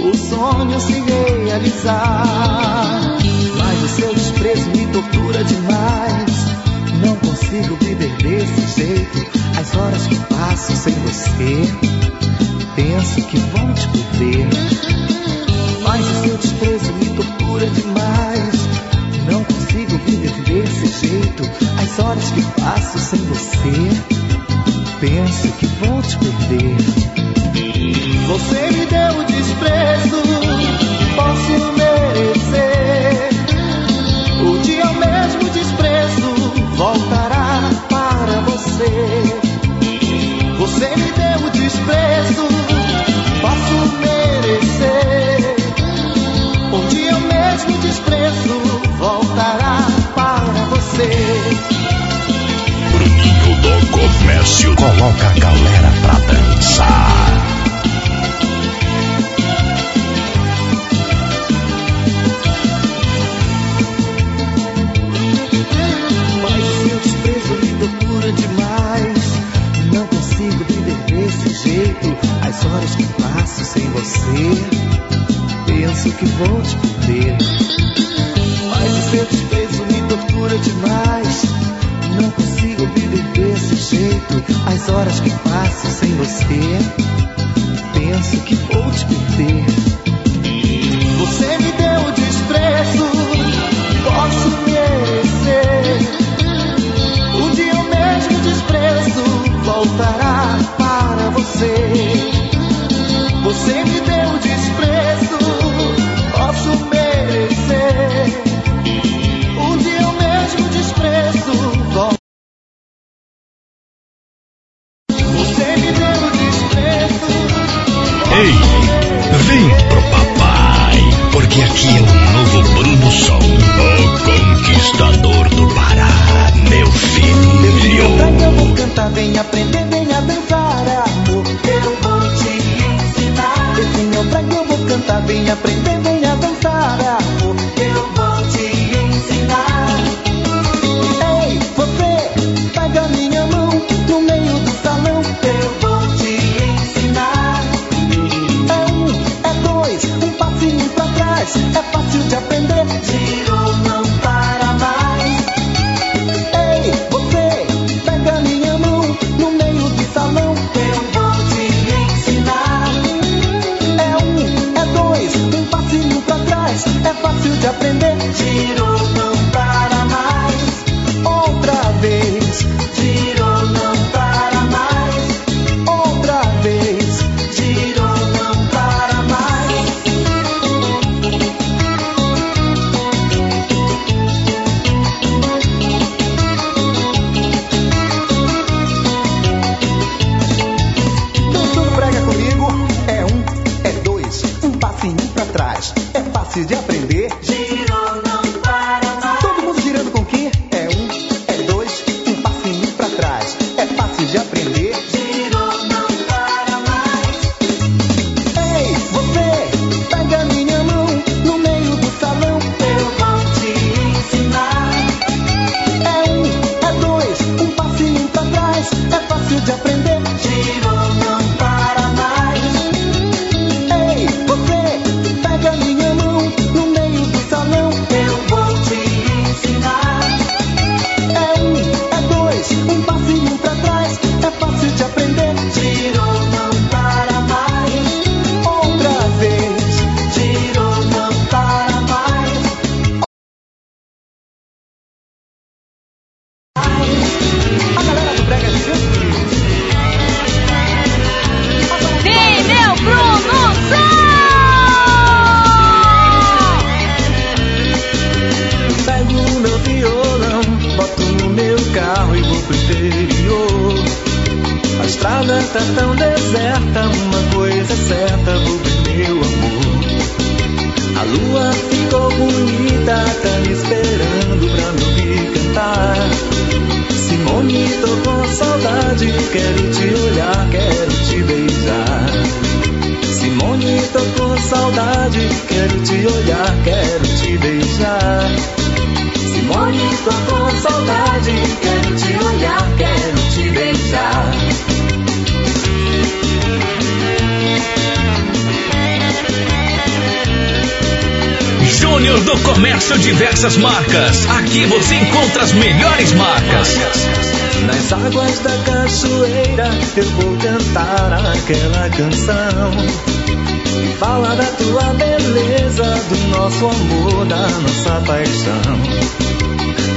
Speaker 8: o sonho se realizar. Mas o seu desprezo me tortura demais. Consigo viver desse jeito. As horas que passo sem você, penso que vou te perder. Mas o seu desprezo me tortura demais. Não consigo viver desse jeito. As horas que passo sem você, penso que vou te perder. Você me deu desprezo, você. Você me deu desprezo, posso merecer. Um dia o mesmo desprezo voltará para você.
Speaker 1: Bruninho do Comércio coloca a galera pra dançar.
Speaker 8: Penso que vou te perder. Mas o seu desprezo me tortura demais. Não consigo viver desse jeito. As horas que passo sem você, penso que vou te perder. Você me deu desprezo.
Speaker 1: Ei, vem pro papai, porque aqui é o novo Bruno Som, o conquistador do Pará, meu filho.
Speaker 8: Eu vou cantar, vem aprender, vem a dançar, amor. Eu vou te ensinar. Meu trago eu vou cantar, vem aprender,
Speaker 19: estrada tá tão deserta, uma coisa é certa, vou ver meu amor. A lua ficou bonita, tá me esperando pra me ouvir cantar. Simone, tô com saudade, quero te olhar, quero te beijar. Simone, tô com saudade, quero te olhar, quero te beijar.
Speaker 9: Simone, tô com saudade, quero te olhar, quero te beijar.
Speaker 3: Júnior do Comércio Diversas Marcas. Aqui você encontra as melhores marcas.
Speaker 15: Nas
Speaker 19: águas da cachoeira eu vou cantar aquela canção. Que fala da tua beleza, do nosso amor, da nossa paixão.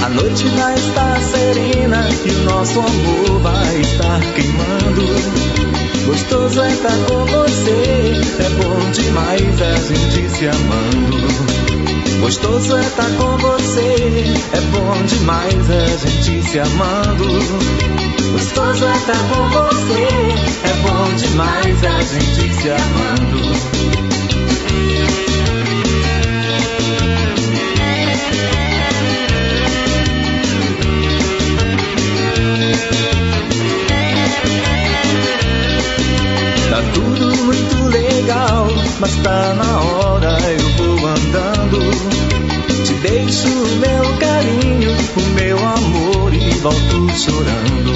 Speaker 15: A noite
Speaker 19: vai estar serena e o nosso amor vai estar queimando. Gostoso é estar com você, é bom demais a gente se amando. Gostoso é estar com você, é bom demais a gente se amando.
Speaker 9: Gostoso é estar com você, é bom demais a gente se amando.
Speaker 19: Mas tá na hora eu vou andando.
Speaker 15: Te
Speaker 19: deixo o meu carinho, o meu amor e volto chorando.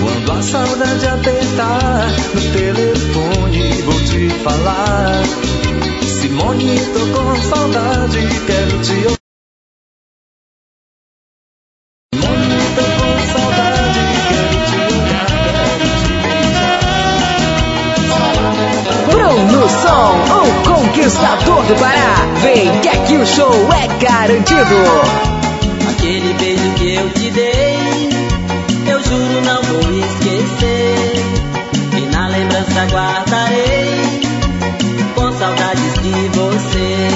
Speaker 19: Quando a saudade apertar no telefone, vou te falar. Simone, tô com saudade, quero te ouvir. Garantido.
Speaker 6: Aquele beijo que eu te dei, eu juro não vou esquecer. E na lembrança guardarei, com saudades de você.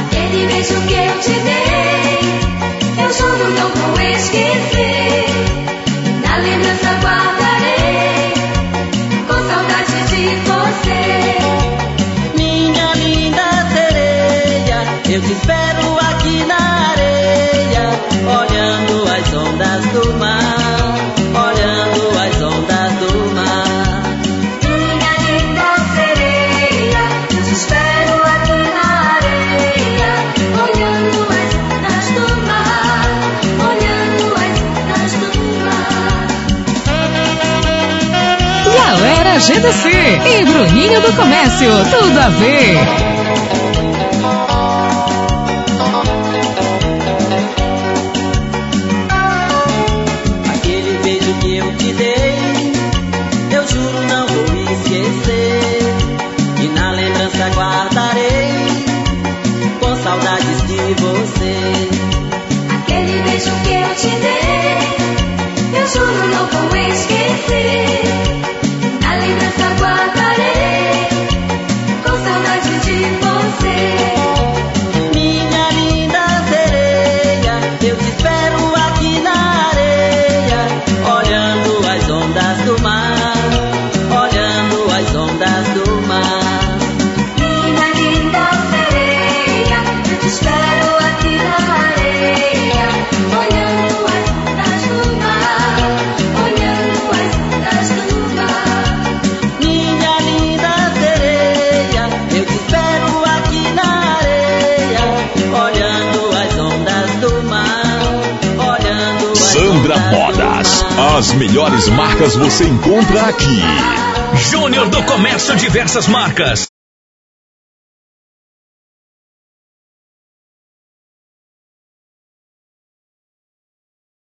Speaker 9: Aquele beijo que eu te dei, eu juro não vou esquecer.
Speaker 6: Espero aqui na areia, olhando as ondas do mar, olhando as ondas do mar.
Speaker 9: Minha linda sereia, eu te espero aqui na areia, olhando as ondas do mar, olhando as ondas do mar.
Speaker 16: Galera GDC e Bruninho do Comércio, tudo a ver.
Speaker 1: As melhores marcas você encontra aqui.
Speaker 3: Júnior do Comércio Diversas Marcas.